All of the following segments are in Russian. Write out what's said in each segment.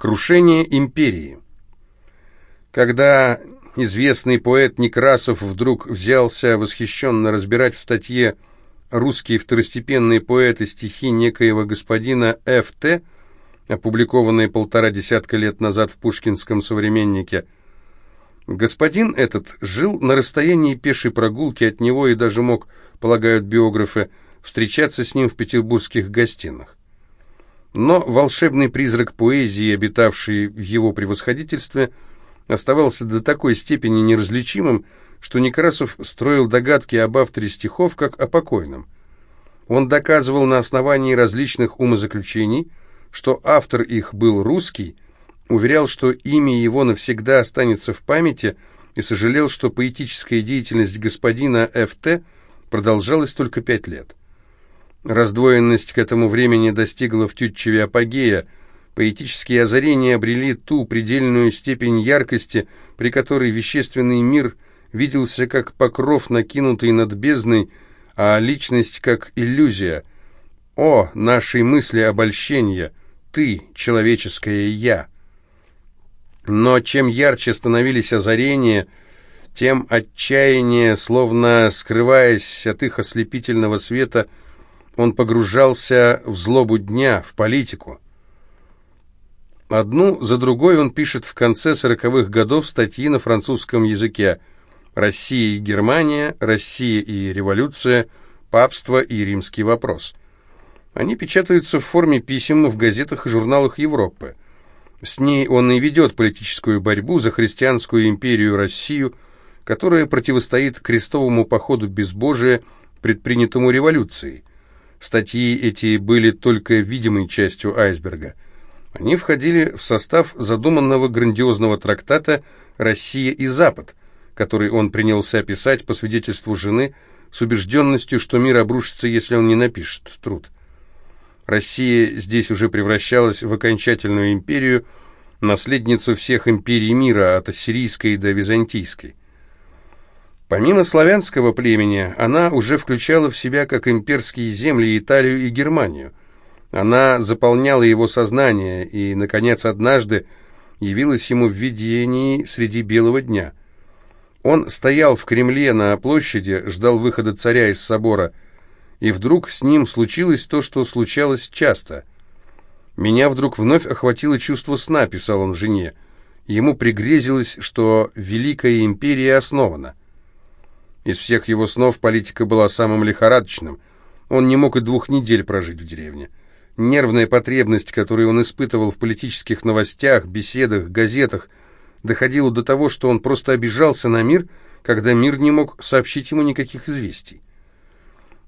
Крушение империи. Когда известный поэт Некрасов вдруг взялся восхищенно разбирать в статье «Русские второстепенные поэты стихи некоего господина Ф.Т., опубликованные полтора десятка лет назад в Пушкинском «Современнике», господин этот жил на расстоянии пешей прогулки от него и даже мог, полагают биографы, встречаться с ним в петербургских гостинах. Но волшебный призрак поэзии, обитавший в его превосходительстве, оставался до такой степени неразличимым, что Некрасов строил догадки об авторе стихов как о покойном. Он доказывал на основании различных умозаключений, что автор их был русский, уверял, что имя его навсегда останется в памяти и сожалел, что поэтическая деятельность господина Ф.Т. продолжалась только пять лет. Раздвоенность к этому времени достигла в Тютчеве апогея. Поэтические озарения обрели ту предельную степень яркости, при которой вещественный мир виделся как покров, накинутый над бездной, а личность как иллюзия. О, нашей мысли обольщения! Ты, человеческое «я». Но чем ярче становились озарения, тем отчаяние, словно скрываясь от их ослепительного света, — он погружался в злобу дня, в политику. Одну за другой он пишет в конце сороковых годов статьи на французском языке «Россия и Германия», «Россия и революция», «Папство и римский вопрос». Они печатаются в форме писем в газетах и журналах Европы. С ней он и ведет политическую борьбу за христианскую империю Россию, которая противостоит крестовому походу безбожия, предпринятому революцией. Статьи эти были только видимой частью айсберга. Они входили в состав задуманного грандиозного трактата «Россия и Запад», который он принялся писать по свидетельству жены с убежденностью, что мир обрушится, если он не напишет труд. Россия здесь уже превращалась в окончательную империю, наследницу всех империй мира, от ассирийской до византийской. Помимо славянского племени, она уже включала в себя как имперские земли Италию и Германию. Она заполняла его сознание и, наконец, однажды явилась ему в видении среди белого дня. Он стоял в Кремле на площади, ждал выхода царя из собора, и вдруг с ним случилось то, что случалось часто. «Меня вдруг вновь охватило чувство сна», — писал он жене. Ему пригрезилось, что Великая Империя основана. Из всех его снов политика была самым лихорадочным. Он не мог и двух недель прожить в деревне. Нервная потребность, которую он испытывал в политических новостях, беседах, газетах, доходила до того, что он просто обижался на мир, когда мир не мог сообщить ему никаких известий.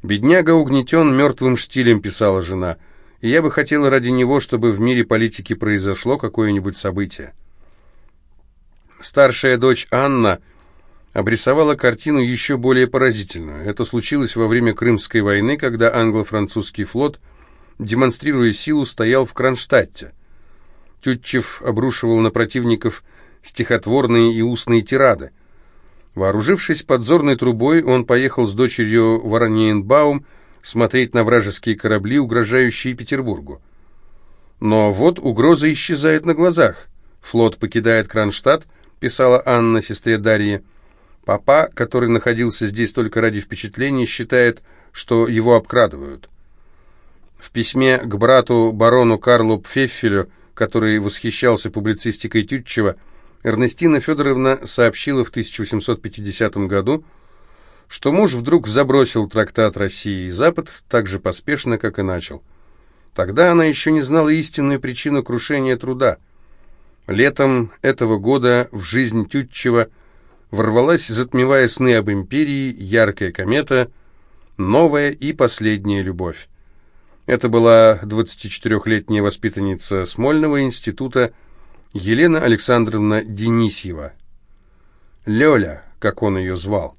«Бедняга угнетен мертвым штилем», — писала жена, «и я бы хотела ради него, чтобы в мире политики произошло какое-нибудь событие». Старшая дочь Анна — обрисовала картину еще более поразительную. Это случилось во время Крымской войны, когда англо-французский флот, демонстрируя силу, стоял в Кронштадте. Тютчев обрушивал на противников стихотворные и устные тирады. Вооружившись подзорной трубой, он поехал с дочерью в Ораниенбаум смотреть на вражеские корабли, угрожающие Петербургу. Но вот угроза исчезает на глазах. Флот покидает Кронштадт, писала Анна сестре Дарье, Папа, который находился здесь только ради впечатлений, считает, что его обкрадывают. В письме к брату барону Карлу Пфеффелю, который восхищался публицистикой Тютчева, Эрнестина Федоровна сообщила в 1850 году, что муж вдруг забросил трактат «Россия и Запад» так же поспешно, как и начал. Тогда она еще не знала истинную причину крушения труда. Летом этого года в жизнь Тютчева – ворвалась, затмевая сны об империи, яркая комета, новая и последняя любовь. Это была 24-летняя воспитанница Смольного института Елена Александровна Денисьева. Лёля, как он ее звал.